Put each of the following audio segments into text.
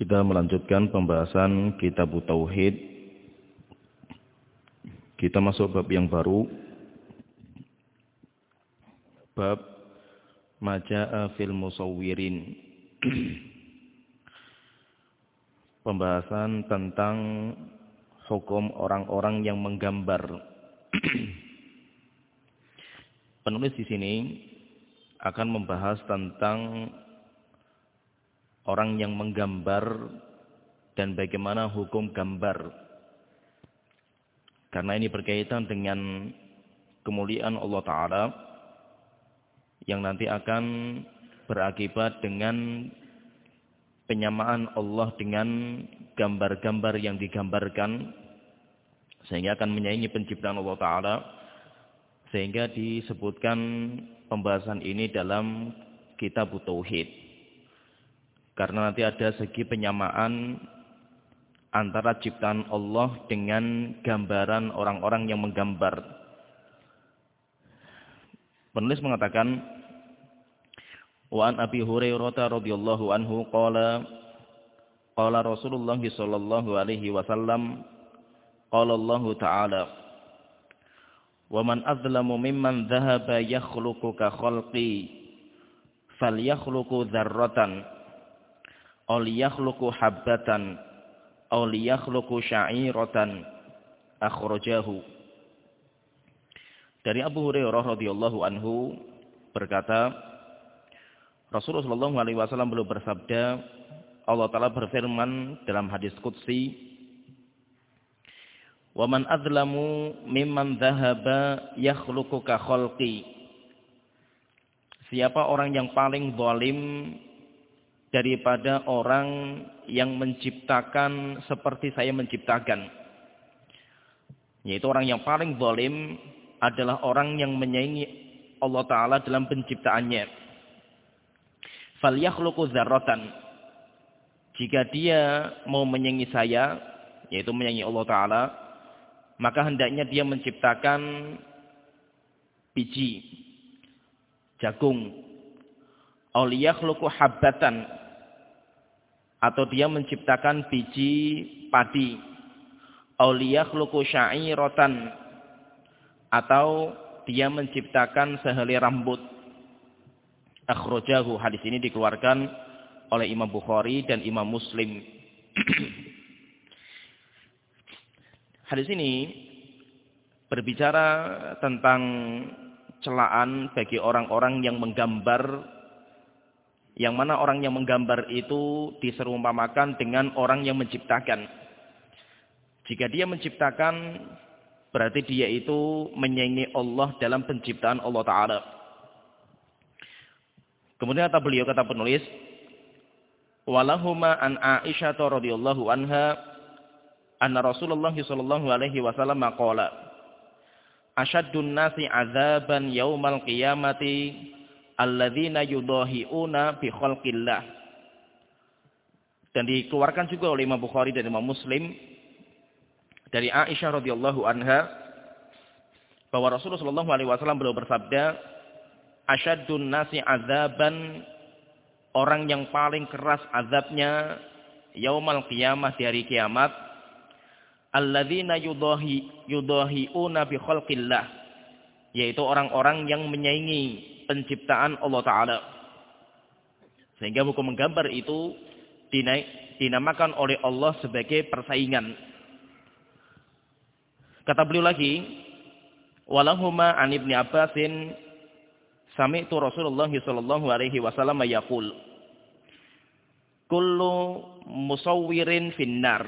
Kita melanjutkan pembahasan kitab Tauhid. Kita masuk bab yang baru. Bab Maja'a fil Musawwirin. Pembahasan tentang hukum orang-orang yang menggambar. Penulis di sini akan membahas tentang orang yang menggambar dan bagaimana hukum gambar. Karena ini berkaitan dengan kemuliaan Allah Ta'ala yang nanti akan berakibat dengan penyamaan Allah dengan gambar-gambar yang digambarkan sehingga akan menyaingi penciptaan Allah Ta'ala sehingga disebutkan pembahasan ini dalam kitab Tauhid. Karena nanti ada segi penyamaan antara ciptaan Allah dengan gambaran orang-orang yang menggambar. Penulis mengatakan, Wa an Abi Hurairah radhiyallahu anhu qala qala Rasulullah sallallahu alaihi wasallam qala Allah taala Wa man azlamu mimman dhahaba yakhluqu ka khalqi falyakhluqu dzarratan aw liyakhluqu habbatan aw liyakhluqu sya'iratan akhrajahu. Dari Abu Hurairah radhiyallahu anhu berkata Rasulullah sallallahu alaihi wasallam beliau bersabda Allah taala berfirman dalam hadis qudsi Wa man adlamu mimman dhahaba yakhluqu khalqi. Siapa orang yang paling zalim daripada orang yang menciptakan seperti saya menciptakan. Yaitu orang yang paling zalim adalah orang yang menyaingi Allah Ta'ala dalam penciptaannya. Falyakhluqu dzarratan. Jika dia mau menyaingi saya, yaitu menyaingi Allah Ta'ala, maka hendaknya dia menciptakan biji, jagung, awliyakhluqu habbatan. Atau dia menciptakan biji padi. Awliyakhluqu sya'iratan. Atau dia menciptakan sehelai rambut. Akhrajahu hadis ini dikeluarkan oleh Imam Bukhari dan Imam Muslim. Hadis ini berbicara tentang celaan bagi orang-orang yang menggambar yang mana orang yang menggambar itu diserumpamakan dengan orang yang menciptakan. Jika dia menciptakan, berarti dia itu menyaingi Allah dalam penciptaan Allah Ta'ala. Kemudian kata beliau, kata penulis, Walahuma an Aisyah radhiyallahu anha anna Rasulullah sallallahu alaihi wasallam qala Ashaddun nasi azaban yaumal qiyamati alladzina yudahiuna bi khalqillah. Dan dikeluarkan juga oleh Imam Bukhari dan Imam Muslim dari Aisyah radhiyallahu anha bahwa Rasulullah sallallahu alaihi wasallam beliau bersabda, "Asyaddun nasi azaban orang yang paling keras azabnya yaumal qiyamah di hari kiamat alladzina yudahi yudahiuna bi khalqillah." Yaitu orang-orang yang menyaingi penciptaan Allah Ta'ala. Sehingga hukum menggambar itu dinamakan oleh Allah sebagai persaingan. Kata beliau lagi, walahuma an ibni Abbasin sami'tu Rasulullah sallallahu alaihi wasallam yaqul kullu musawwirin finnar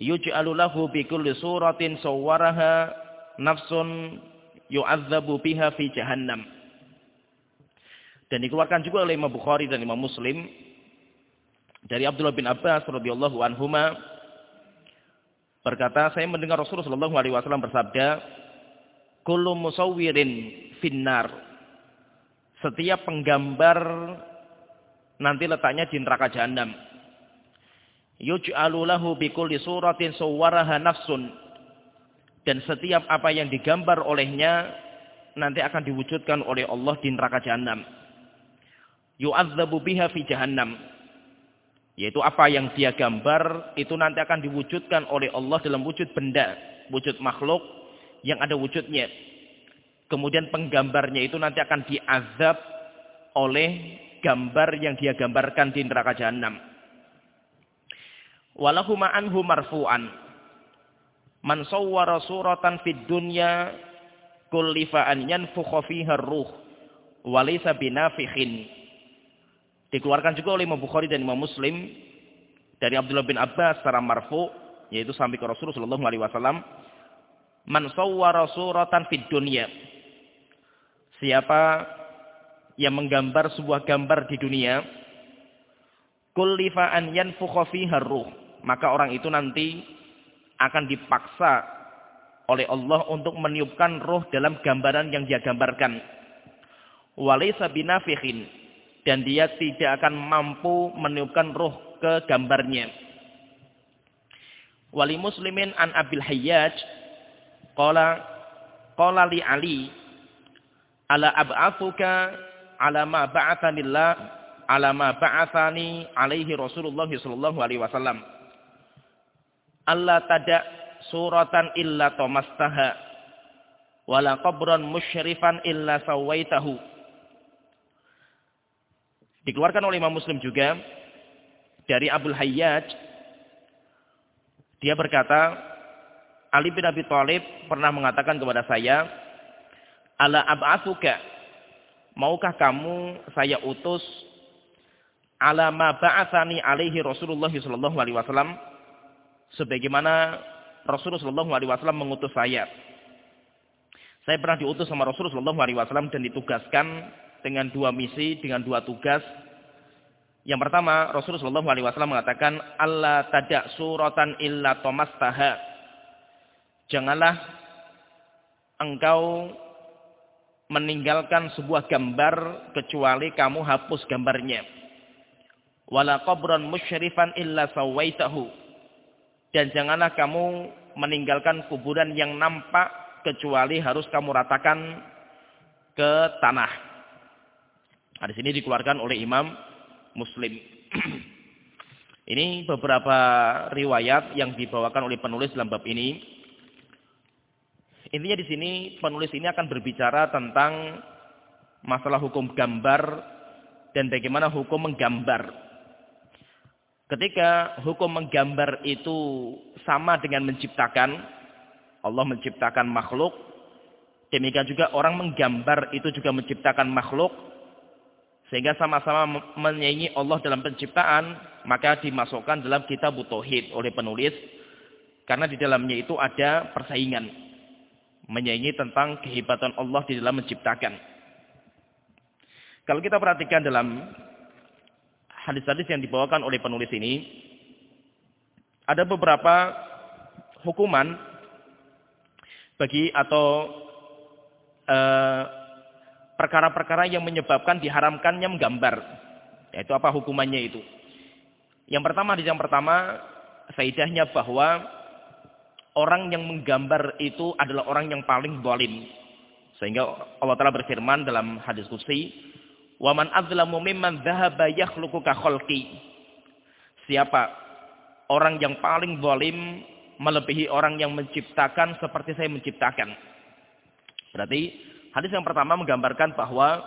yuj'alu lahu bi kulli suratin sawwaraha nafsun yu'adzabu biha fi jahannam. Dan dikeluarkan juga oleh Imam Bukhari dan Imam Muslim dari Abdullah bin Abbas radhiyallahu anhuma berkata, saya mendengar Rasulullah sallallahu alaihi wasallam bersabda, "Kullu musawwirin finnar." Setiap penggambar nanti letaknya di neraka jahanam. Yuj'alu lahu bikulli suratin sawwaraha nafsun. Dan setiap apa yang digambar olehnya nanti akan diwujudkan oleh Allah di neraka jahanam. Yu'adzabu biha fi jahannam. Yaitu apa yang dia gambar itu nanti akan diwujudkan oleh Allah dalam wujud benda, wujud makhluk yang ada wujudnya. Kemudian penggambarnya itu nanti akan diazab oleh gambar yang dia gambarkan di neraka jahanam. Walahu ma'anhu marfu'an. Man sawwara suratan fid dunya kullifa an yanfukha fiha ruh wa laysa binafikhin. Dikeluarkan juga oleh Imam Bukhari dan Imam Muslim dari Abdullah bin Abbas secara marfu yaitu sampai ke Rasulullah sallallahu alaihi wasallam. Man sawwara suratan fid dunya. Siapa yang menggambar sebuah gambar di dunia kullifa an yanfukha fiha ruh maka orang itu nanti akan dipaksa oleh Allah untuk meniupkan roh dalam gambaran yang dia gambarkan. Walaysa binafikhin. Dan dia tidak akan mampu meniupkan roh ke gambarnya. Wali muslimin an abil hayyaj qala qala li ali ala ab'athuka ala ma ba'athanillah ala ma ba'athani alaihi Rasulullah sallallahu alaihi wasallam Allah tada suratan illa tomastaha wala qabran musyrifan illa sawaitahu Dikeluarkan oleh Imam Muslim juga dari Abdul Hayyaj. Dia berkata, Ali bin Abi Thalib pernah mengatakan kepada saya, "Ala ab'atsuka? Maukah kamu saya utus ala ma alaihi Rasulullah sallallahu alaihi wasallam sebagaimana Rasulullah sallallahu alaihi mengutus saya?" Saya pernah diutus sama Rasulullah sallallahu alaihi dan ditugaskan dengan dua misi, dengan dua tugas. Yang pertama, Rasulullah SAW mengatakan, Allah tadak suratan illa tomastaha. Janganlah engkau meninggalkan sebuah gambar kecuali kamu hapus gambarnya. Wala qabran musyrifan illa sawaitahu. Dan janganlah kamu meninggalkan kuburan yang nampak kecuali harus kamu ratakan ke tanah. Hadis ini dikeluarkan oleh Imam Muslim. ini beberapa riwayat yang dibawakan oleh penulis dalam bab ini. Intinya di sini penulis ini akan berbicara tentang masalah hukum gambar dan bagaimana hukum menggambar. Ketika hukum menggambar itu sama dengan menciptakan, Allah menciptakan makhluk, demikian juga orang menggambar itu juga menciptakan makhluk, sehingga sama-sama menyanyi Allah dalam penciptaan, maka dimasukkan dalam kitab Tauhid oleh penulis. Karena di dalamnya itu ada persaingan. Menyanyi tentang kehebatan Allah di dalam menciptakan. Kalau kita perhatikan dalam hadis-hadis yang dibawakan oleh penulis ini, ada beberapa hukuman bagi atau uh, perkara-perkara yang menyebabkan diharamkannya menggambar. Yaitu apa hukumannya itu. Yang pertama, di yang pertama, faidahnya bahwa orang yang menggambar itu adalah orang yang paling zalim. Sehingga Allah Ta'ala berfirman dalam hadis waman azlamu mimman dhahaba yakhluqu ka. Siapa orang yang paling zalim melebihi orang yang menciptakan seperti saya menciptakan. Berarti hadis yang pertama menggambarkan bahwa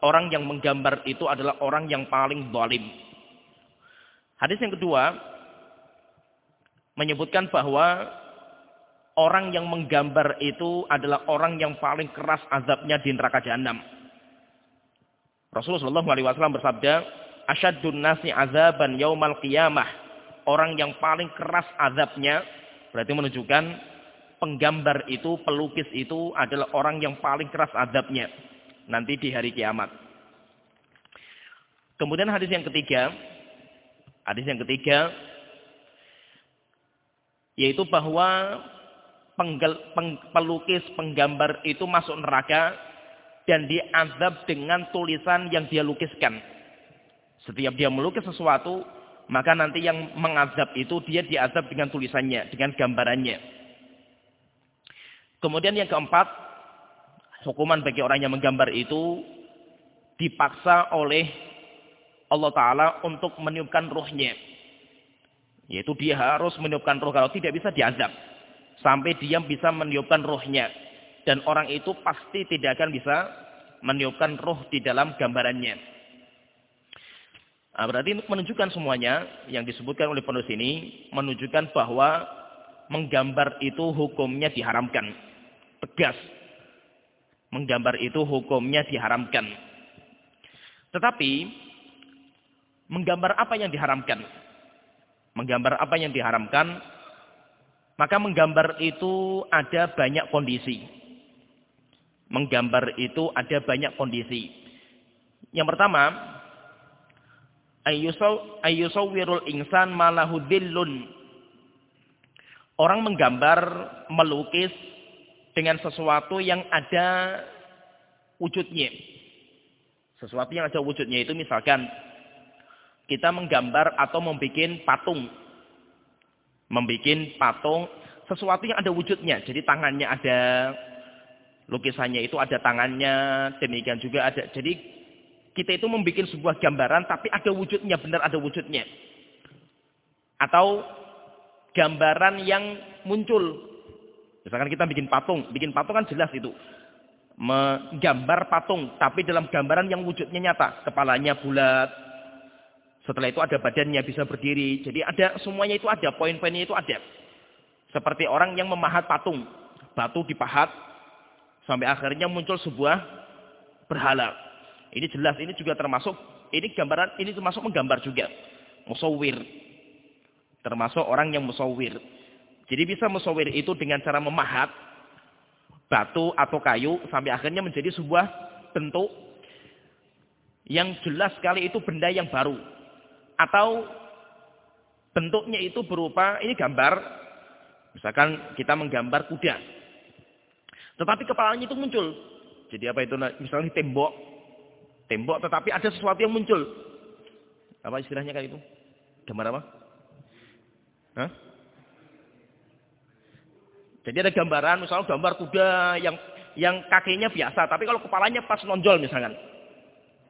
orang yang menggambar itu adalah orang yang paling zalim. Hadis yang kedua menyebutkan bahwa orang yang menggambar itu adalah orang yang paling keras azabnya di neraka jahanam. Rasulullah SAW bersabda, "Asyadun nasi azaban yaumal qiyamah." Orang yang paling keras azabnya berarti menunjukkan penggambar itu, pelukis itu adalah orang yang paling keras adabnya nanti di hari kiamat. Kemudian hadis yang ketiga, hadis yang ketiga yaitu bahwa pelukis penggambar itu masuk neraka dan diazab dengan tulisan yang dia lukiskan. Setiap dia melukis sesuatu, maka nanti yang mengazab itu dia diazab dengan tulisannya, dengan gambarannya. Kemudian yang keempat, hukuman bagi orang yang menggambar itu dipaksa oleh Allah Ta'ala untuk meniupkan ruhnya. Yaitu dia harus meniupkan roh. Kalau tidak bisa diazab. Sampai dia bisa meniupkan rohnya. Dan orang itu pasti tidak akan bisa meniupkan roh di dalam gambarannya. Nah, berarti menunjukkan semuanya yang disebutkan oleh penulis ini. Menunjukkan bahwa menggambar itu hukumnya diharamkan. Tegas. Menggambar itu hukumnya diharamkan. Tetapi, menggambar apa yang diharamkan? Menggambar apa yang diharamkan, maka menggambar itu ada banyak kondisi. Menggambar itu ada banyak kondisi. Yang pertama, ayyusawwirul insan malahu Orang menggambar, melukis dengan sesuatu yang ada wujudnya. Sesuatu yang ada wujudnya itu misalkan kita menggambar atau membuat patung. Membuat patung sesuatu yang ada wujudnya. Jadi tangannya ada lukisannya itu ada tangannya, demikian juga ada. Jadi kita itu membuat sebuah gambaran tapi ada wujudnya, benar ada wujudnya. Atau gambaran yang muncul. Misalkan kita bikin patung, bikin patung kan jelas itu. Menggambar patung, tapi dalam gambaran yang wujudnya nyata. Kepalanya bulat, setelah itu ada badannya bisa berdiri. Jadi ada semuanya itu ada, poin-poinnya itu ada. Seperti orang yang memahat patung. Batu dipahat sampai akhirnya muncul sebuah berhala. Ini jelas, ini juga termasuk ini gambaran, ini termasuk menggambar juga. Musawir. Termasuk orang yang musawir. Jadi bisa musawir itu dengan cara memahat batu atau kayu sampai akhirnya menjadi sebuah bentuk yang jelas sekali itu benda yang baru atau bentuknya itu berupa ini gambar misalkan kita menggambar kuda tetapi kepalanya itu muncul. Jadi apa itu? Misalnya tembok. Tembok tetapi ada sesuatu yang muncul. Apa istilahnya kayak itu? Gambar apa? Hah? jadi ada gambaran misalnya gambar kuda yang yang kakinya biasa tapi kalau kepalanya pas nonjol misalkan.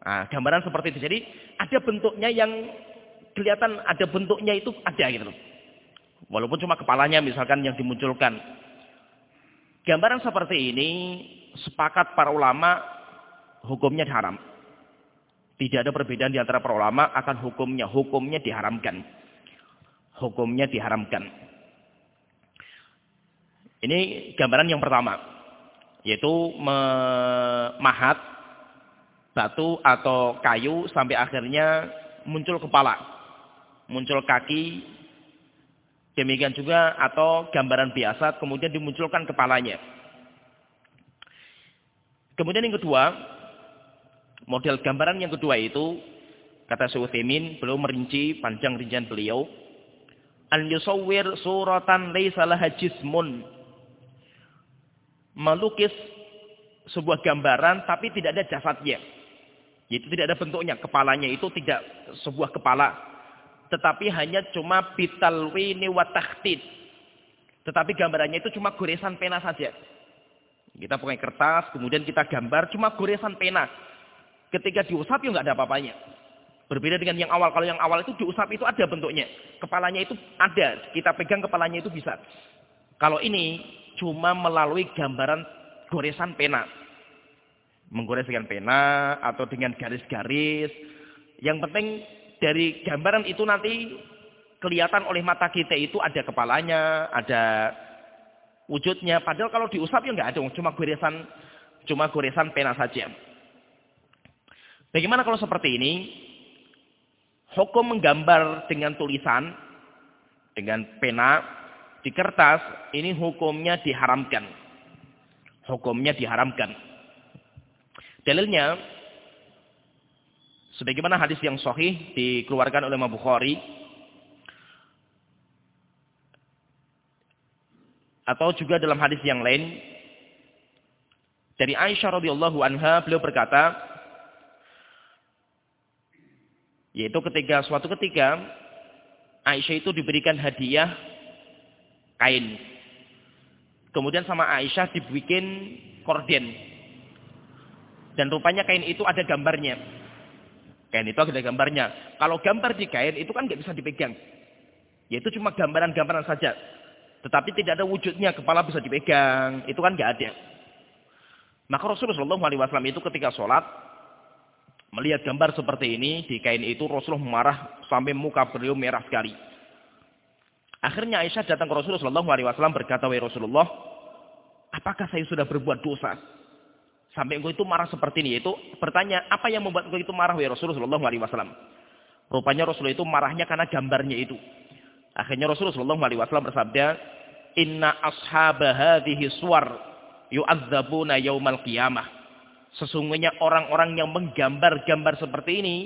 Nah, gambaran seperti itu. Jadi ada bentuknya yang kelihatan ada bentuknya itu ada gitu Walaupun cuma kepalanya misalkan yang dimunculkan. Gambaran seperti ini sepakat para ulama hukumnya haram. Tidak ada perbedaan di antara para ulama akan hukumnya. Hukumnya diharamkan. Hukumnya diharamkan. Ini gambaran yang pertama. Yaitu memahat batu atau kayu sampai akhirnya muncul kepala muncul kaki, demikian juga atau gambaran biasa kemudian dimunculkan kepalanya. Kemudian yang kedua, model gambaran yang kedua itu kata Syuutsimin belum merinci panjang rincian beliau an yusawwir suratan laisa jismun. Melukis sebuah gambaran tapi tidak ada jasadnya. Yaitu tidak ada bentuknya kepalanya itu tidak sebuah kepala tetapi hanya cuma bitalwini wa takhtid. Tetapi gambarannya itu cuma goresan pena saja. Kita pakai kertas, kemudian kita gambar cuma goresan pena. Ketika diusap ya nggak ada apa-apanya. Berbeda dengan yang awal. Kalau yang awal itu diusap itu ada bentuknya. Kepalanya itu ada. Kita pegang kepalanya itu bisa. Kalau ini cuma melalui gambaran goresan pena. Menggores dengan pena atau dengan garis-garis. Yang penting dari gambaran itu nanti kelihatan oleh mata kita itu ada kepalanya, ada wujudnya. Padahal kalau diusap ya nggak ada, cuma goresan, cuma goresan pena saja. Bagaimana kalau seperti ini? Hukum menggambar dengan tulisan, dengan pena, di kertas, ini hukumnya diharamkan. Hukumnya diharamkan. Dalilnya, Sebagaimana hadis yang sahih dikeluarkan oleh Imam Bukhari atau juga dalam hadis yang lain dari Aisyah radhiyallahu anha beliau berkata yaitu ketika suatu ketika Aisyah itu diberikan hadiah kain. Kemudian sama Aisyah dibikin korden. Dan rupanya kain itu ada gambarnya. Kain itu ada gambarnya. Kalau gambar di kain itu kan nggak bisa dipegang. Yaitu cuma gambaran-gambaran saja. Tetapi tidak ada wujudnya, kepala bisa dipegang. Itu kan nggak ada. Maka Rasulullah SAW itu ketika sholat, melihat gambar seperti ini di kain itu, Rasulullah marah sampai muka beliau merah sekali. Akhirnya Aisyah datang ke Rasulullah SAW berkata, Wahai Rasulullah, apakah saya sudah berbuat dosa? Sampai engkau itu marah seperti ini. Itu bertanya, apa yang membuat engkau itu marah, wahai Rasulullah SAW? Rupanya Rasulullah itu marahnya karena gambarnya itu. Akhirnya Rasulullah SAW bersabda, Inna ashaba hadhihi suwar yu'adzabuna yaumal qiyamah. Sesungguhnya orang-orang yang menggambar-gambar seperti ini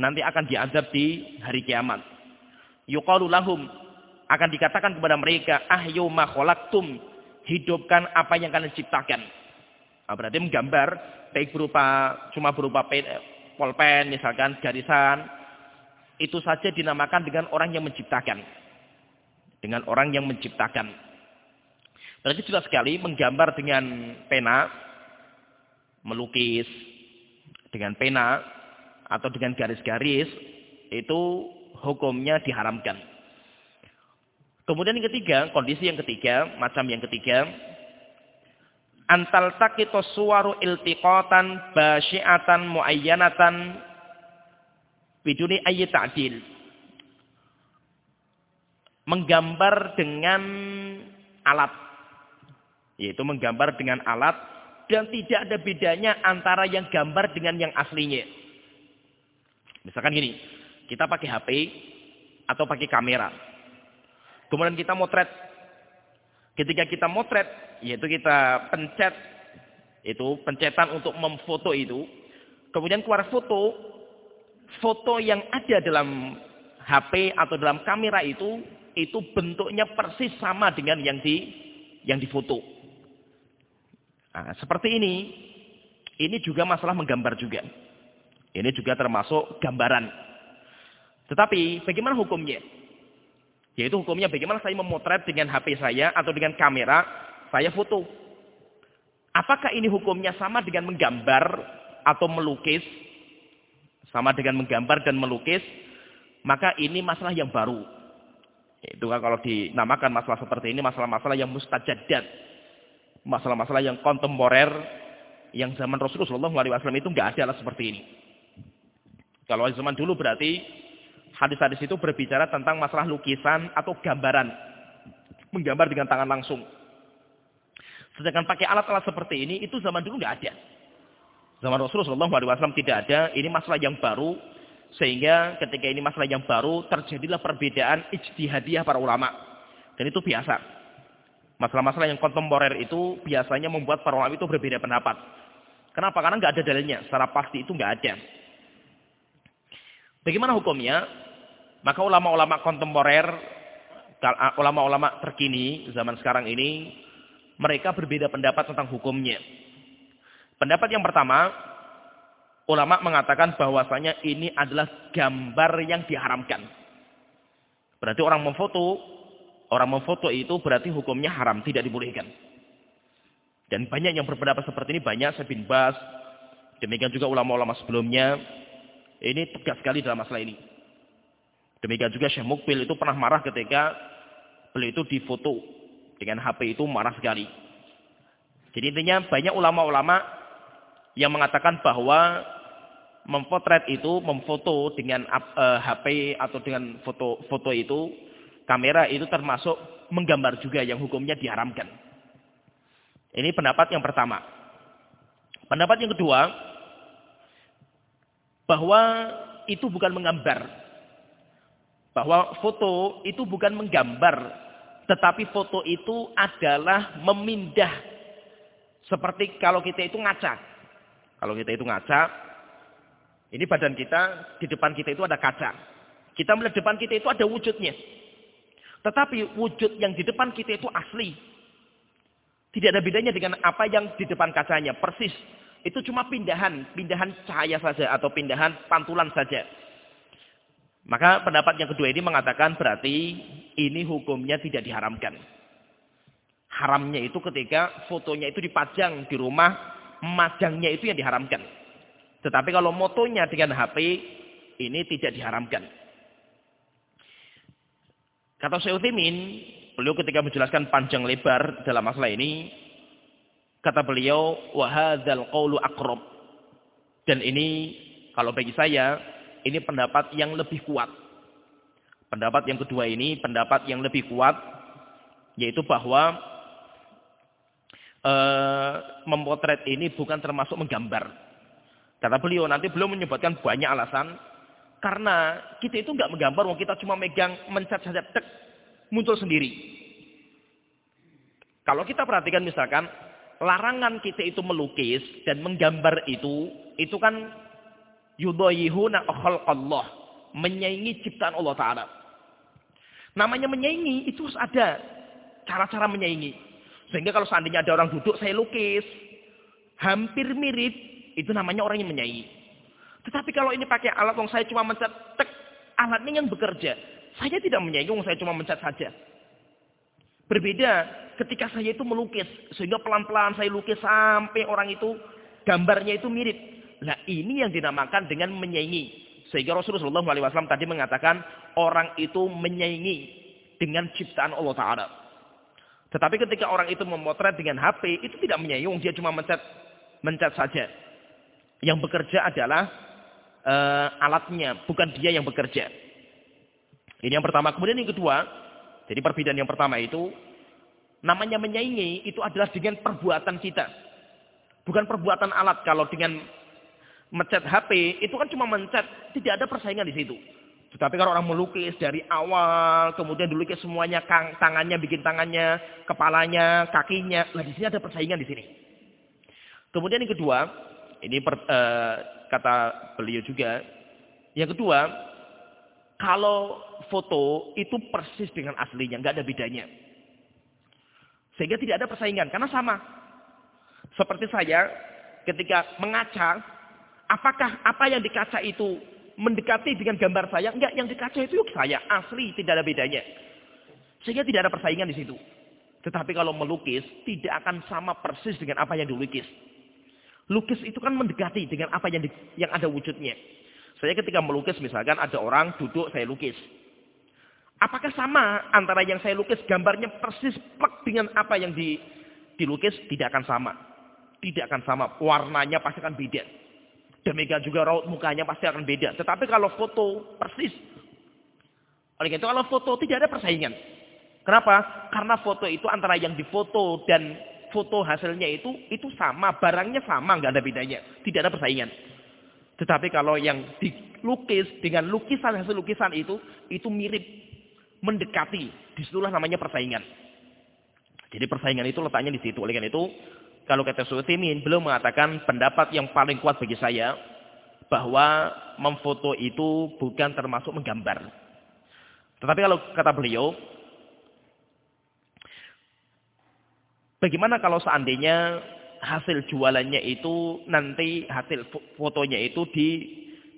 nanti akan diazab di hari kiamat. Yuqalu lahum akan dikatakan kepada mereka, ahyu ma khalaqtum, hidupkan apa yang kalian ciptakan. Nah, berarti menggambar baik berupa cuma berupa pen, polpen misalkan garisan itu saja dinamakan dengan orang yang menciptakan dengan orang yang menciptakan. Berarti jelas sekali menggambar dengan pena, melukis dengan pena atau dengan garis-garis itu hukumnya diharamkan. Kemudian yang ketiga, kondisi yang ketiga, macam yang ketiga, antal takitos suwaru iltiqatan basyiatan muayyanatan biduni ayyi ta'dil menggambar dengan alat. Yaitu menggambar dengan alat dan tidak ada bedanya antara yang gambar dengan yang aslinya. Misalkan gini, kita pakai HP atau pakai kamera. Kemudian kita motret. Ketika kita motret, yaitu kita pencet, itu pencetan untuk memfoto itu. Kemudian keluar foto, foto yang ada dalam HP atau dalam kamera itu itu bentuknya persis sama dengan yang di yang difoto. Nah, seperti ini, ini juga masalah menggambar juga. Ini juga termasuk gambaran. Tetapi bagaimana hukumnya? Yaitu hukumnya bagaimana saya memotret dengan HP saya atau dengan kamera, saya foto. Apakah ini hukumnya sama dengan menggambar atau melukis? Sama dengan menggambar dan melukis, maka ini masalah yang baru. Itu kan kalau dinamakan masalah seperti ini masalah-masalah yang mustajadat. Masalah-masalah yang kontemporer yang zaman Rasulullah SAW itu nggak ada lah seperti ini. Kalau zaman dulu berarti hadis-hadis itu berbicara tentang masalah lukisan atau gambaran. Menggambar dengan tangan langsung. Sedangkan pakai alat-alat seperti ini itu zaman dulu nggak ada. Zaman Rasulullah SAW tidak ada. Ini masalah yang baru sehingga ketika ini masalah yang baru, terjadilah perbedaan ijtihadiyah para ulama. Dan itu biasa. Masalah-masalah yang kontemporer itu biasanya membuat para ulama itu berbeda pendapat. Kenapa? Karena nggak ada dalilnya. Secara pasti itu nggak ada. Bagaimana hukumnya? Maka ulama-ulama kontemporer, ulama-ulama terkini zaman sekarang ini, mereka berbeda pendapat tentang hukumnya. Pendapat yang pertama, ulama mengatakan bahwasanya ini adalah gambar yang diharamkan. Berarti orang memfoto, orang memfoto itu berarti hukumnya haram, tidak dibolehkan. Dan banyak yang berpendapat seperti ini, banyak saya bin Bas, demikian juga ulama-ulama sebelumnya, ini tegas sekali dalam masalah ini. Demikian juga Syekh Mukbil itu pernah marah ketika beliau itu difoto dengan HP itu marah sekali. Jadi intinya banyak ulama-ulama yang mengatakan bahwa memfotret itu, memfoto dengan uh, eh, HP atau dengan foto-foto itu, kamera itu termasuk menggambar juga yang hukumnya diharamkan. Ini pendapat yang pertama. Pendapat yang kedua, bahwa itu bukan menggambar. Bahwa foto itu bukan menggambar, tetapi foto itu adalah memindah. Seperti kalau kita itu ngaca. Kalau kita itu ngaca, Ini badan kita, di depan kita itu ada kaca. Kita melihat depan kita itu ada wujudnya. Tetapi wujud yang di depan kita itu asli. Tidak ada bedanya dengan apa yang di depan kacanya. Persis. Itu cuma pindahan. Pindahan cahaya saja atau pindahan pantulan saja. Maka pendapat yang kedua ini mengatakan berarti ini hukumnya tidak diharamkan. Haramnya itu ketika fotonya itu dipajang di rumah, majangnya itu yang diharamkan. Tetapi kalau motonya dengan HP, ini tidak diharamkan. Kata Syekh Utsaimin, beliau ketika menjelaskan panjang lebar dalam masalah ini, kata beliau, hadzal qawlu aqrab. Dan ini kalau bagi saya ini pendapat yang lebih kuat. Pendapat yang kedua ini pendapat yang lebih kuat yaitu bahwa e, memotret ini bukan termasuk menggambar. Kata beliau nanti belum menyebutkan banyak alasan karena kita itu nggak menggambar, kita cuma megang mencat saja, tek, muncul sendiri. Kalau kita perhatikan misalkan, larangan kita itu melukis dan menggambar itu, itu kan yudoyihuna Allah. Menyaingi ciptaan Allah Ta'ala. Namanya menyaingi, itu harus ada cara-cara menyaingi. Sehingga kalau seandainya ada orang duduk, saya lukis. Hampir mirip, itu namanya orang yang menyaingi. Tetapi kalau ini pakai alat yang saya cuma mencet tek, alatnya yang bekerja. Saya tidak menyinggung, saya cuma mencet saja. Berbeda ketika saya itu melukis. Sehingga pelan-pelan saya lukis sampai orang itu gambarnya itu mirip. Nah ini yang dinamakan dengan menyaingi. Sehingga Rasulullah SAW tadi mengatakan orang itu menyaingi dengan ciptaan Allah Ta'ala. Tetapi ketika orang itu memotret dengan HP, itu tidak menyaingi, dia cuma mencet, mencet saja. Yang bekerja adalah uh, alatnya, bukan dia yang bekerja. Ini yang pertama. Kemudian yang kedua, jadi perbedaan yang pertama itu, namanya menyaingi itu adalah dengan perbuatan kita. Bukan perbuatan alat. Kalau dengan mencet HP, itu kan cuma mencet, tidak ada persaingan di situ. Tetapi kalau orang melukis dari awal, kemudian dilukis semuanya, tangannya bikin tangannya, kepalanya, kakinya, lah di sini ada persaingan di sini. Kemudian yang kedua, ini per, uh, kata beliau juga. Yang kedua, kalau foto itu persis dengan aslinya, nggak ada bedanya. Sehingga tidak ada persaingan, karena sama. Seperti saya, ketika mengaca, apakah apa yang dikaca itu mendekati dengan gambar saya? Enggak, yang dikaca itu saya, asli, tidak ada bedanya. Sehingga tidak ada persaingan di situ. Tetapi kalau melukis, tidak akan sama persis dengan apa yang dilukis. Lukis itu kan mendekati dengan apa yang di, yang ada wujudnya. Saya ketika melukis misalkan ada orang duduk saya lukis. Apakah sama antara yang saya lukis gambarnya persis plek dengan apa yang di, dilukis? Tidak akan sama. Tidak akan sama. Warnanya pasti akan beda. Demikian juga raut mukanya pasti akan beda. Tetapi kalau foto persis. Oleh itu kalau foto tidak ada persaingan. Kenapa? Karena foto itu antara yang difoto dan foto hasilnya itu itu sama, barangnya sama, nggak ada bedanya, tidak ada persaingan. Tetapi kalau yang dilukis dengan lukisan hasil lukisan itu itu mirip, mendekati, di situlah namanya persaingan. Jadi persaingan itu letaknya di situ. Oleh karena itu, kalau kata Sulaiman belum mengatakan pendapat yang paling kuat bagi saya bahwa memfoto itu bukan termasuk menggambar. Tetapi kalau kata beliau, Bagaimana kalau seandainya hasil jualannya itu nanti hasil fotonya itu di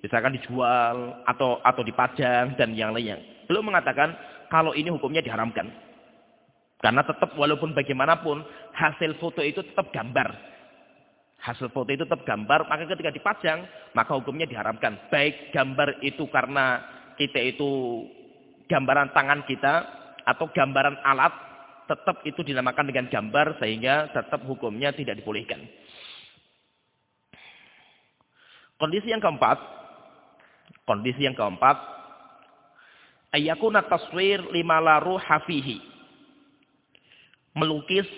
misalkan dijual atau atau dipajang dan yang lainnya. Belum mengatakan kalau ini hukumnya diharamkan. Karena tetap walaupun bagaimanapun hasil foto itu tetap gambar. Hasil foto itu tetap gambar, maka ketika dipajang maka hukumnya diharamkan. Baik gambar itu karena kita itu gambaran tangan kita atau gambaran alat tetap itu dinamakan dengan gambar sehingga tetap hukumnya tidak dibolehkan. Kondisi yang keempat, kondisi yang keempat, ayakuna taswir lima laru hafihi. Melukis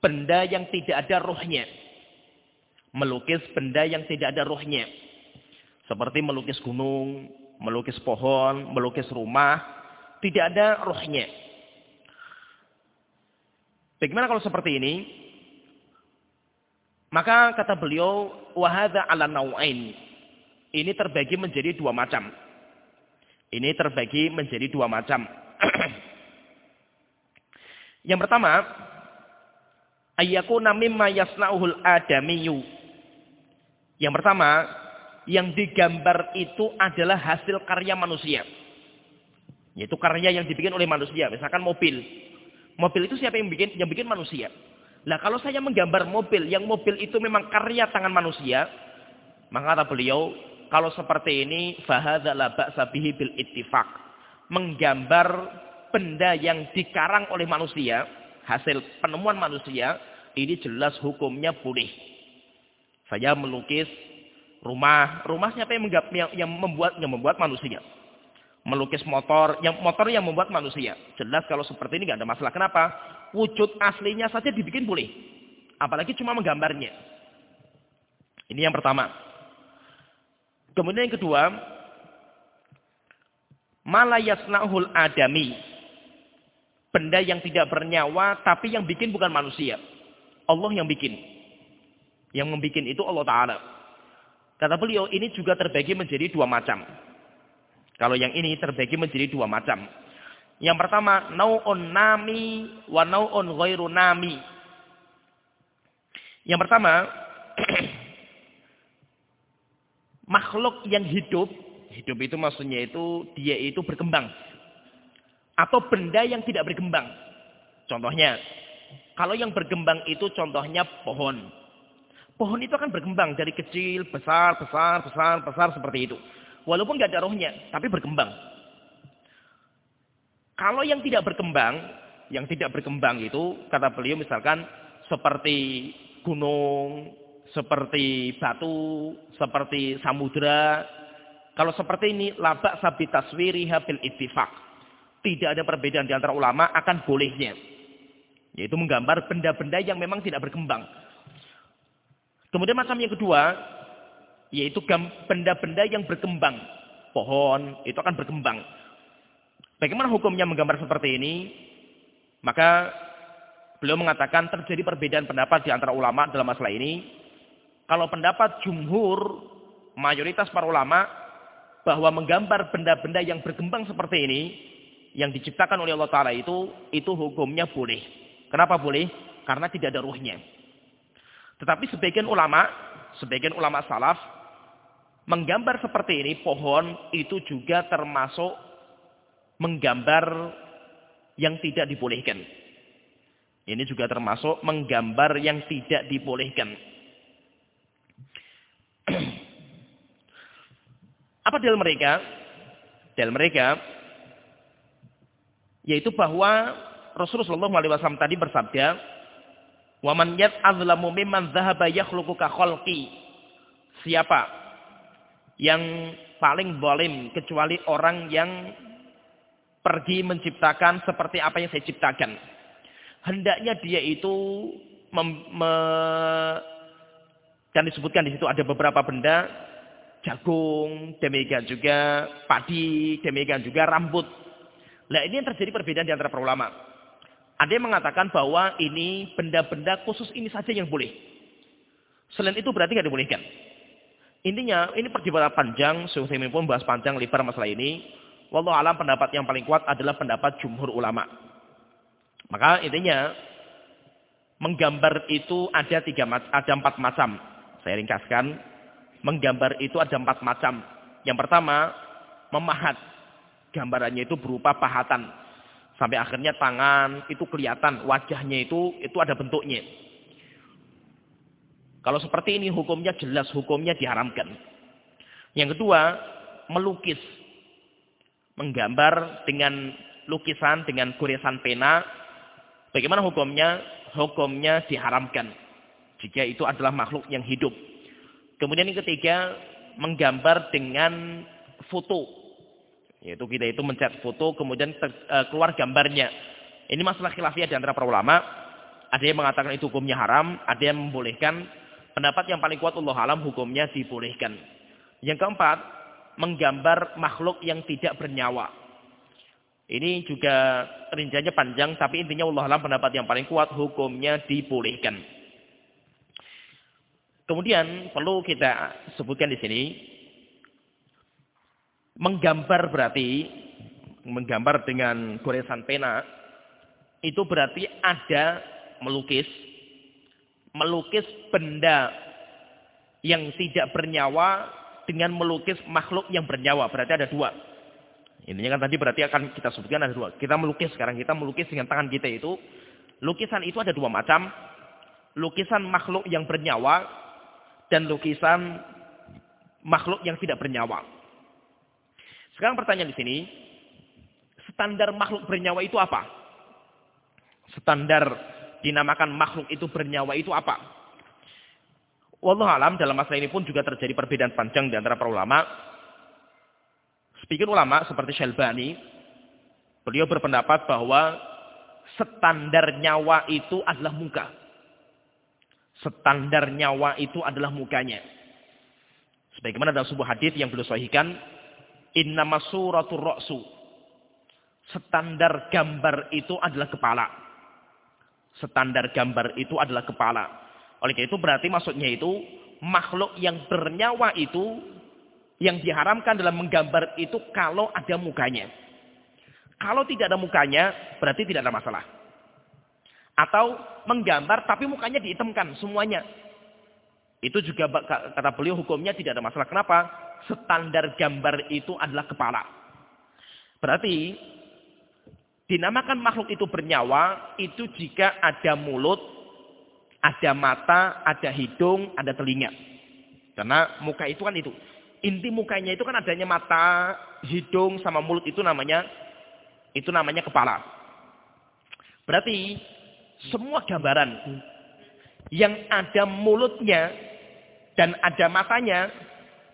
benda yang tidak ada rohnya. Melukis benda yang tidak ada rohnya. Seperti melukis gunung, melukis pohon, melukis rumah, tidak ada rohnya. Bagaimana kalau seperti ini? Maka kata beliau, wahada ala nau'ain. ini terbagi menjadi dua macam. Ini terbagi menjadi dua macam. Yang pertama, ayyakuna mimma yasna'uhul adamiyu. Yang pertama, yang digambar itu adalah hasil karya manusia. Yaitu karya yang dibikin oleh manusia. Misalkan mobil. Mobil itu siapa yang bikin? Yang bikin manusia. Nah kalau saya menggambar mobil, yang mobil itu memang karya tangan manusia, maka kata beliau, kalau seperti ini, fahadzalah ba'sa bihi bil ittifaq. Menggambar benda yang dikarang oleh manusia, hasil penemuan manusia, ini jelas hukumnya boleh. Saya melukis rumah, rumah siapa yang, yang, yang membuat yang membuat manusia. Melukis motor, yang motor yang membuat manusia. Jelas kalau seperti ini nggak ada masalah. Kenapa? Wujud aslinya saja dibikin boleh. Apalagi cuma menggambarnya. Ini yang pertama. Kemudian yang kedua, malayasna'hul adami. Benda yang tidak bernyawa tapi yang bikin bukan manusia. Allah yang bikin. Yang membuat itu Allah Ta'ala. Kata beliau, ini juga terbagi menjadi dua macam. Kalau yang ini terbagi menjadi dua macam. Yang pertama, nau'un nami wa nau'un ghairu nami. Yang pertama, makhluk yang hidup, hidup itu maksudnya itu dia itu berkembang. Atau benda yang tidak berkembang. Contohnya, kalau yang berkembang itu contohnya pohon. Pohon itu akan berkembang dari kecil, besar, besar, besar, besar seperti itu. Walaupun nggak ada rohnya, tapi berkembang. Kalau yang tidak berkembang, yang tidak berkembang itu, kata beliau misalkan seperti gunung, seperti batu, seperti samudra. Kalau seperti ini, labak sabit taswiri habil ittifaq. Tidak ada perbedaan di antara ulama akan bolehnya. Yaitu menggambar benda-benda yang memang tidak berkembang. Kemudian macam yang kedua, yaitu benda-benda yang berkembang. Pohon, itu akan berkembang. Bagaimana hukumnya menggambar seperti ini? Maka beliau mengatakan terjadi perbedaan pendapat di antara ulama dalam masalah ini. Kalau pendapat jumhur, mayoritas para ulama, bahwa menggambar benda-benda yang berkembang seperti ini, yang diciptakan oleh Allah Ta'ala itu, itu hukumnya boleh. Kenapa boleh? Karena tidak ada ruhnya. Tetapi sebagian ulama, sebagian ulama salaf, menggambar seperti ini, pohon itu juga termasuk menggambar yang tidak dibolehkan. Ini juga termasuk menggambar yang tidak dibolehkan. Apa dalil mereka? Dalil mereka yaitu bahwa Rasulullah SAW tadi bersabda, "Wa man yat'azlamu mimman dhahaba yakhluqu ka khalqi." Siapa yang paling zalim kecuali orang yang pergi menciptakan seperti apa yang saya ciptakan. Hendaknya dia itu mem, me, dan disebutkan di situ ada beberapa benda, jagung, demikian juga padi, demikian juga rambut. Nah ini yang terjadi perbedaan di antara para ulama. Ada yang mengatakan bahwa ini benda-benda khusus ini saja yang boleh. Selain itu berarti tidak dibolehkan. Intinya ini perdebatan panjang, Syekh pun bahas panjang lebar masalah ini. Wallahu alam pendapat yang paling kuat adalah pendapat jumhur ulama. Maka intinya menggambar itu ada tiga ada empat macam. Saya ringkaskan. Menggambar itu ada empat macam. Yang pertama, memahat. Gambarannya itu berupa pahatan. Sampai akhirnya tangan itu kelihatan. Wajahnya itu itu ada bentuknya. Kalau seperti ini hukumnya jelas hukumnya diharamkan. Yang kedua, melukis. Menggambar dengan lukisan, dengan goresan pena. Bagaimana hukumnya? Hukumnya diharamkan. Jika itu adalah makhluk yang hidup. Kemudian yang ketiga, menggambar dengan foto. Yaitu kita itu mencat foto, kemudian eh, keluar gambarnya. Ini masalah khilafiyah di antara para ulama. Ada yang mengatakan itu hukumnya haram, ada yang membolehkan. Pendapat yang paling kuat Allah alam hukumnya dibolehkan. Yang keempat, menggambar makhluk yang tidak bernyawa. Ini juga rinciannya panjang, tapi intinya Allah alam pendapat yang paling kuat hukumnya dibolehkan. Kemudian perlu kita sebutkan di sini Menggambar berarti, menggambar dengan goresan pena, itu berarti ada melukis, melukis benda yang tidak bernyawa dengan melukis makhluk yang bernyawa. Berarti ada dua. Ininya kan tadi berarti akan kita sebutkan ada dua. Kita melukis sekarang, kita melukis dengan tangan kita itu. Lukisan itu ada dua macam. Lukisan makhluk yang bernyawa dan lukisan makhluk yang tidak bernyawa. Sekarang pertanyaan di sini, standar makhluk bernyawa itu apa? Standar dinamakan makhluk itu bernyawa itu apa? Wallah alam dalam masalah ini pun juga terjadi perbedaan panjang di antara para ulama. Sebagian ulama seperti Syalbani, beliau berpendapat bahwa standar nyawa itu adalah muka. Standar nyawa itu adalah mukanya. Sebagaimana dalam sebuah hadis yang beliau sahihkan, Inna masuratul ra'su. Standar gambar itu adalah kepala. Standar gambar itu adalah kepala. Oleh itu berarti maksudnya itu makhluk yang bernyawa itu yang diharamkan dalam menggambar itu kalau ada mukanya. Kalau tidak ada mukanya, berarti tidak ada masalah. Atau menggambar tapi mukanya dihitamkan semuanya. Itu juga kata beliau hukumnya tidak ada masalah. Kenapa? Standar gambar itu adalah kepala. Berarti dinamakan makhluk itu bernyawa itu jika ada mulut, ada mata, ada hidung, ada telinga. Karena muka itu kan itu. Inti mukanya itu kan adanya mata, hidung, sama mulut itu namanya itu namanya kepala. Berarti semua gambaran yang ada mulutnya dan ada matanya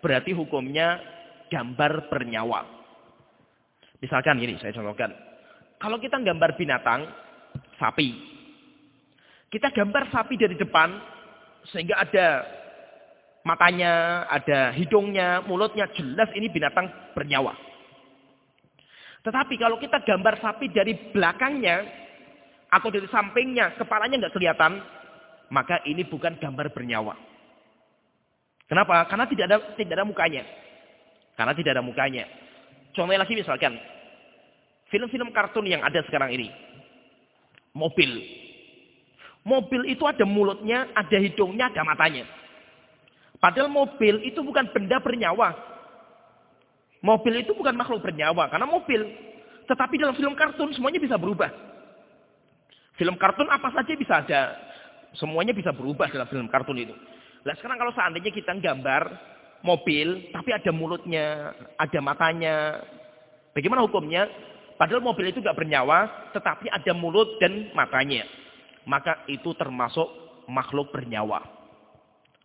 berarti hukumnya gambar bernyawa. Misalkan gini, saya contohkan. Kalau kita gambar binatang, sapi. Kita gambar sapi dari depan sehingga ada matanya, ada hidungnya, mulutnya, jelas ini binatang bernyawa. Tetapi kalau kita gambar sapi dari belakangnya, atau dari sampingnya, kepalanya nggak kelihatan, maka ini bukan gambar bernyawa. Kenapa? Karena tidak ada tidak ada mukanya. Karena tidak ada mukanya. Contoh lagi misalkan, film-film kartun yang ada sekarang ini. Mobil. Mobil itu ada mulutnya, ada hidungnya, ada matanya. Padahal mobil itu bukan benda bernyawa. Mobil itu bukan makhluk bernyawa. Karena mobil. Tetapi dalam film kartun semuanya bisa berubah. Film kartun apa saja bisa ada. Semuanya bisa berubah dalam film kartun itu. Nah sekarang kalau seandainya kita gambar mobil, tapi ada mulutnya, ada matanya. Bagaimana hukumnya? Padahal mobil itu gak bernyawa, tetapi ada mulut dan matanya. Maka itu termasuk makhluk bernyawa.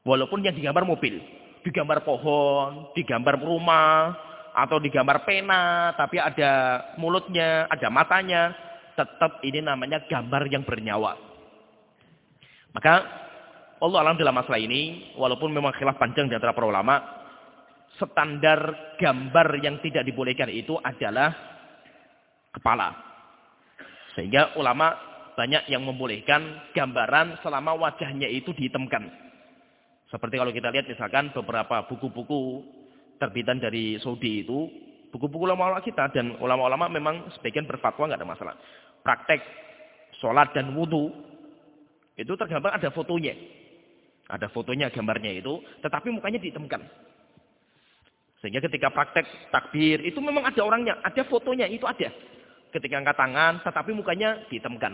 Walaupun yang digambar mobil. Digambar pohon, digambar rumah, atau digambar pena, tapi ada mulutnya, ada matanya. Tetap ini namanya gambar yang bernyawa. Maka Allah alam dalam masalah ini, walaupun memang khilaf panjang di antara para ulama, standar gambar yang tidak dibolehkan itu adalah kepala. Sehingga ulama banyak yang membolehkan gambaran selama wajahnya itu dihitamkan. Seperti kalau kita lihat misalkan beberapa buku-buku terbitan dari Saudi itu, buku-buku ulama-ulama kita dan ulama-ulama memang sebagian berfatwa nggak ada masalah. Praktek sholat dan wudhu itu tergambar ada fotonya. Ada fotonya, gambarnya itu, tetapi mukanya ditemukan. Sehingga ketika praktek takbir, itu memang ada orangnya, ada fotonya, itu ada. Ketika angkat tangan, tetapi mukanya ditemukan.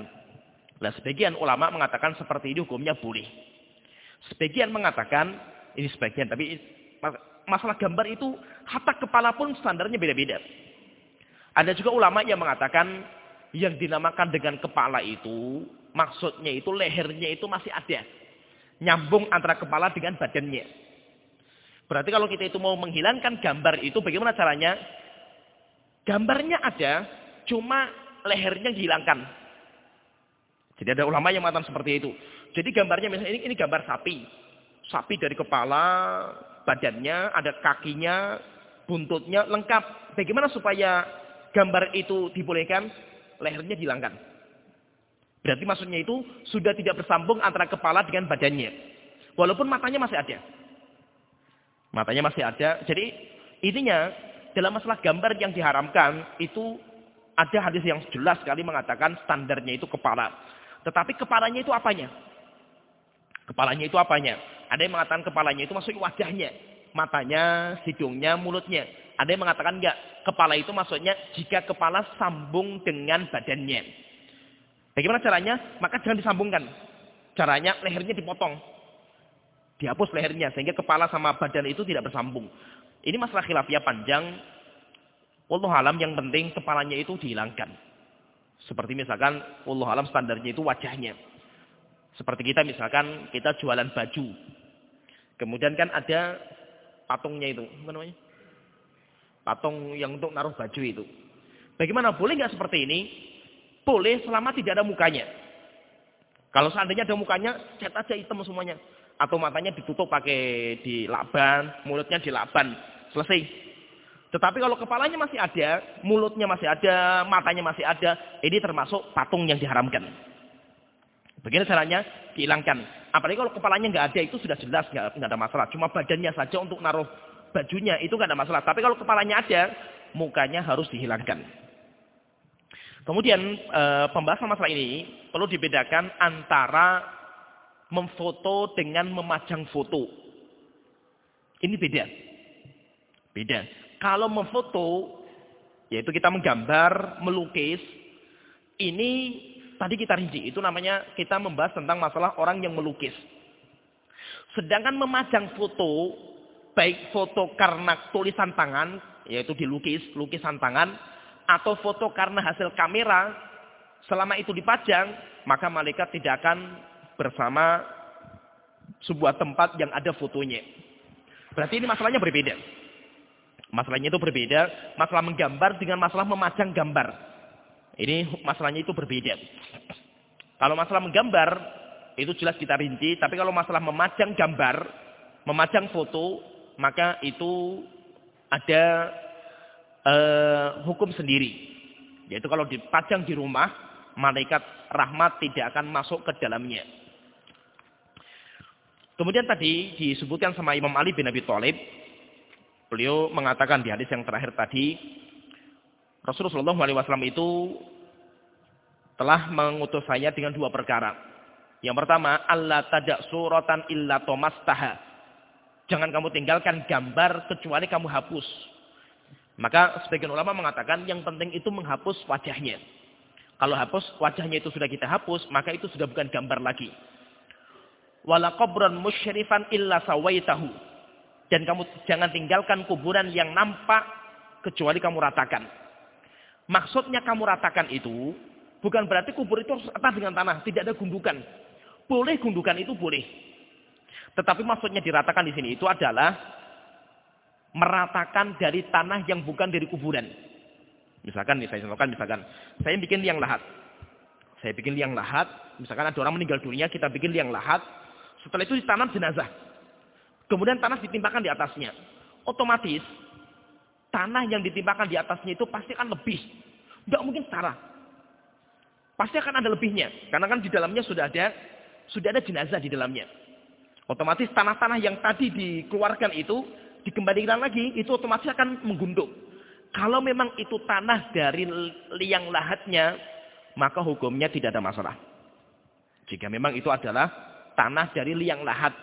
Nah, sebagian ulama mengatakan seperti ini hukumnya boleh. Sebagian mengatakan, ini sebagian, tapi masalah gambar itu hatta kepala pun standarnya beda-beda. Ada juga ulama yang mengatakan yang dinamakan dengan kepala itu, maksudnya itu lehernya itu masih ada. Nyambung antara kepala dengan badannya. Berarti kalau kita itu mau menghilangkan gambar itu bagaimana caranya? Gambarnya ada, cuma lehernya dihilangkan. Jadi ada ulama yang mengatakan seperti itu. Jadi gambarnya misalnya ini, ini gambar sapi. Sapi dari kepala, badannya, ada kakinya, buntutnya lengkap. Bagaimana supaya gambar itu dibolehkan? Lehernya dihilangkan. Berarti maksudnya itu sudah tidak bersambung antara kepala dengan badannya. Walaupun matanya masih ada. Matanya masih ada. Jadi intinya dalam masalah gambar yang diharamkan itu ada hadis yang jelas sekali mengatakan standarnya itu kepala. Tetapi kepalanya itu apanya? Kepalanya itu apanya? Ada yang mengatakan kepalanya itu maksudnya wajahnya. Matanya, hidungnya, mulutnya. Ada yang mengatakan enggak. Kepala itu maksudnya jika kepala sambung dengan badannya. Bagaimana caranya? Maka jangan disambungkan. Caranya lehernya dipotong. Dihapus lehernya sehingga kepala sama badan itu tidak bersambung. Ini masalah khilafiyah panjang. Allah alam yang penting kepalanya itu dihilangkan. Seperti misalkan Allah alam standarnya itu wajahnya. Seperti kita misalkan kita jualan baju. Kemudian kan ada patungnya itu. Apa namanya? Patung yang untuk naruh baju itu. Bagaimana? Boleh nggak seperti ini? Boleh selama tidak ada mukanya. Kalau seandainya ada mukanya, cat aja hitam semuanya. Atau matanya ditutup pakai di laban, mulutnya di laban. Selesai. Tetapi kalau kepalanya masih ada, mulutnya masih ada, matanya masih ada, ini termasuk patung yang diharamkan. Bagaimana caranya? Dihilangkan. Apalagi kalau kepalanya nggak ada, itu sudah jelas nggak ada masalah. Cuma badannya saja untuk naruh bajunya itu nggak ada masalah. Tapi kalau kepalanya ada, mukanya harus dihilangkan. Kemudian e, pembahasan masalah ini perlu dibedakan antara memfoto dengan memajang foto. Ini beda. Beda. Kalau memfoto, yaitu kita menggambar, melukis, ini tadi kita rinci. Itu namanya kita membahas tentang masalah orang yang melukis. Sedangkan memajang foto, baik foto karena tulisan tangan, yaitu dilukis, lukisan tangan, atau foto karena hasil kamera, selama itu dipajang, maka malaikat tidak akan bersama sebuah tempat yang ada fotonya. Berarti ini masalahnya berbeda. Masalahnya itu berbeda. Masalah menggambar dengan masalah memajang gambar. Ini masalahnya itu berbeda. Kalau masalah menggambar, itu jelas kita rinci. Tapi kalau masalah memajang gambar, memajang foto, maka itu ada uh, hukum sendiri. Yaitu kalau dipajang di rumah, malaikat rahmat tidak akan masuk ke dalamnya. Kemudian tadi disebutkan sama Imam Ali bin Abi Thalib, beliau mengatakan di hadis yang terakhir tadi, Rasulullah SAW itu telah mengutus saya dengan dua perkara. Yang pertama, Allah tajak suratan illa tomastaha. Jangan kamu tinggalkan gambar kecuali kamu hapus. Maka sebagian ulama mengatakan yang penting itu menghapus wajahnya. Kalau hapus wajahnya itu sudah kita hapus, maka itu sudah bukan gambar lagi wala qabran musyrifan illa sawaitahu. Dan kamu jangan tinggalkan kuburan yang nampak kecuali kamu ratakan. Maksudnya kamu ratakan itu bukan berarti kubur itu harus rata dengan tanah, tidak ada gundukan. Boleh gundukan itu boleh. Tetapi maksudnya diratakan di sini itu adalah meratakan dari tanah yang bukan dari kuburan. Misalkan nih saya contohkan misalkan saya bikin liang lahat. Saya bikin liang lahat, misalkan ada orang meninggal dunia, kita bikin liang lahat, setelah itu ditanam jenazah. Kemudian tanah ditimpakan di atasnya. Otomatis tanah yang ditimpakan di atasnya itu pasti akan lebih. Tidak mungkin setara. Pasti akan ada lebihnya. Karena kan di dalamnya sudah ada sudah ada jenazah di dalamnya. Otomatis tanah-tanah yang tadi dikeluarkan itu dikembalikan lagi, itu otomatis akan menggunduk. Kalau memang itu tanah dari liang lahatnya, maka hukumnya tidak ada masalah. Jika memang itu adalah tanah dari liang lahat.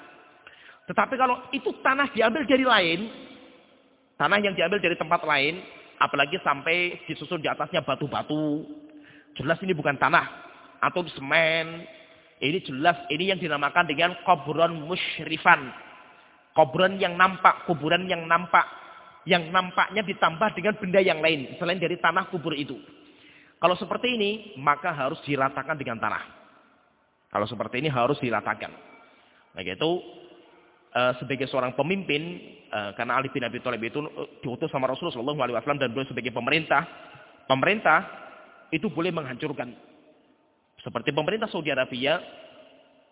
Tetapi kalau itu tanah diambil dari lain, tanah yang diambil dari tempat lain, apalagi sampai disusun di atasnya batu-batu, jelas ini bukan tanah atau semen. Ini jelas ini yang dinamakan dengan kuburan musyrifan. Kuburan yang nampak, kuburan yang nampak. Yang nampaknya ditambah dengan benda yang lain selain dari tanah kubur itu. Kalau seperti ini, maka harus diratakan dengan tanah. Kalau seperti ini harus diratakan. Nah itu uh, sebagai seorang pemimpin, uh, karena Ali bin Abi Thalib itu uh, diutus sama Rasulullah SAW dan beliau sebagai pemerintah, pemerintah itu boleh menghancurkan. Seperti pemerintah Saudi Arabia,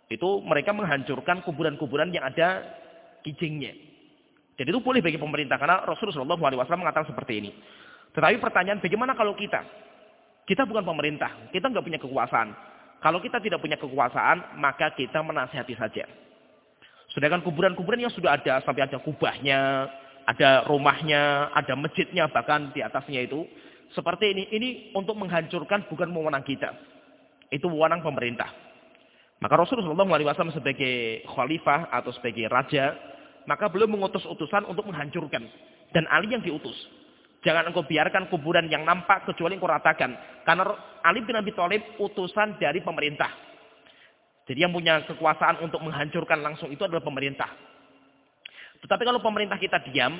itu mereka menghancurkan kuburan-kuburan yang ada kijingnya. Jadi itu boleh bagi pemerintah karena Rasulullah SAW mengatakan seperti ini. Tetapi pertanyaan bagaimana kalau kita? Kita bukan pemerintah, kita nggak punya kekuasaan. Kalau kita tidak punya kekuasaan, maka kita menasihati saja. Sedangkan kuburan-kuburan yang sudah ada, sampai ada kubahnya, ada rumahnya, ada masjidnya, bahkan di atasnya itu. Seperti ini, ini untuk menghancurkan bukan wewenang kita. Itu wewenang pemerintah. Maka Rasulullah SAW sebagai khalifah atau sebagai raja, maka beliau mengutus utusan untuk menghancurkan. Dan Ali yang diutus. Jangan engkau biarkan kuburan yang nampak kecuali engkau ratakan. Karena Ali bin Abi Thalib utusan dari pemerintah. Jadi yang punya kekuasaan untuk menghancurkan langsung itu adalah pemerintah. Tetapi kalau pemerintah kita diam,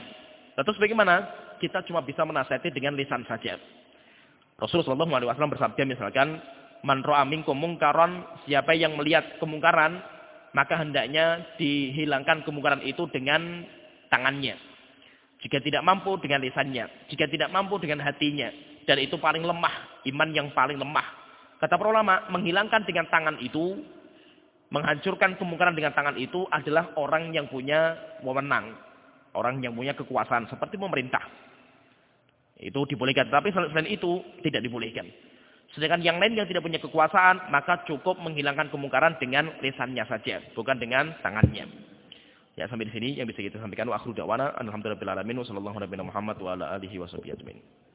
terus bagaimana? Kita cuma bisa menasihati dengan lisan saja. Rasulullah SAW bersabda misalkan, Man ro'a minkum mungkaron, siapa yang melihat kemungkaran, maka hendaknya dihilangkan kemungkaran itu dengan tangannya. Jika tidak mampu dengan lisannya, jika tidak mampu dengan hatinya, dan itu paling lemah, iman yang paling lemah. Kata para ulama, menghilangkan dengan tangan itu Menghancurkan kemungkaran dengan tangan itu adalah orang yang punya wewenang. Orang yang punya kekuasaan. Seperti pemerintah. Itu dibolehkan. Tapi selain itu tidak dibolehkan. Sedangkan yang lain yang tidak punya kekuasaan, maka cukup menghilangkan kemungkaran dengan lisannya saja. Bukan dengan tangannya. Ya sampai di sini yang bisa kita sampaikan. Wa akhiru da'wana. Alhamdulillah. Wassalamualaikum warahmatullahi wabarakatuh.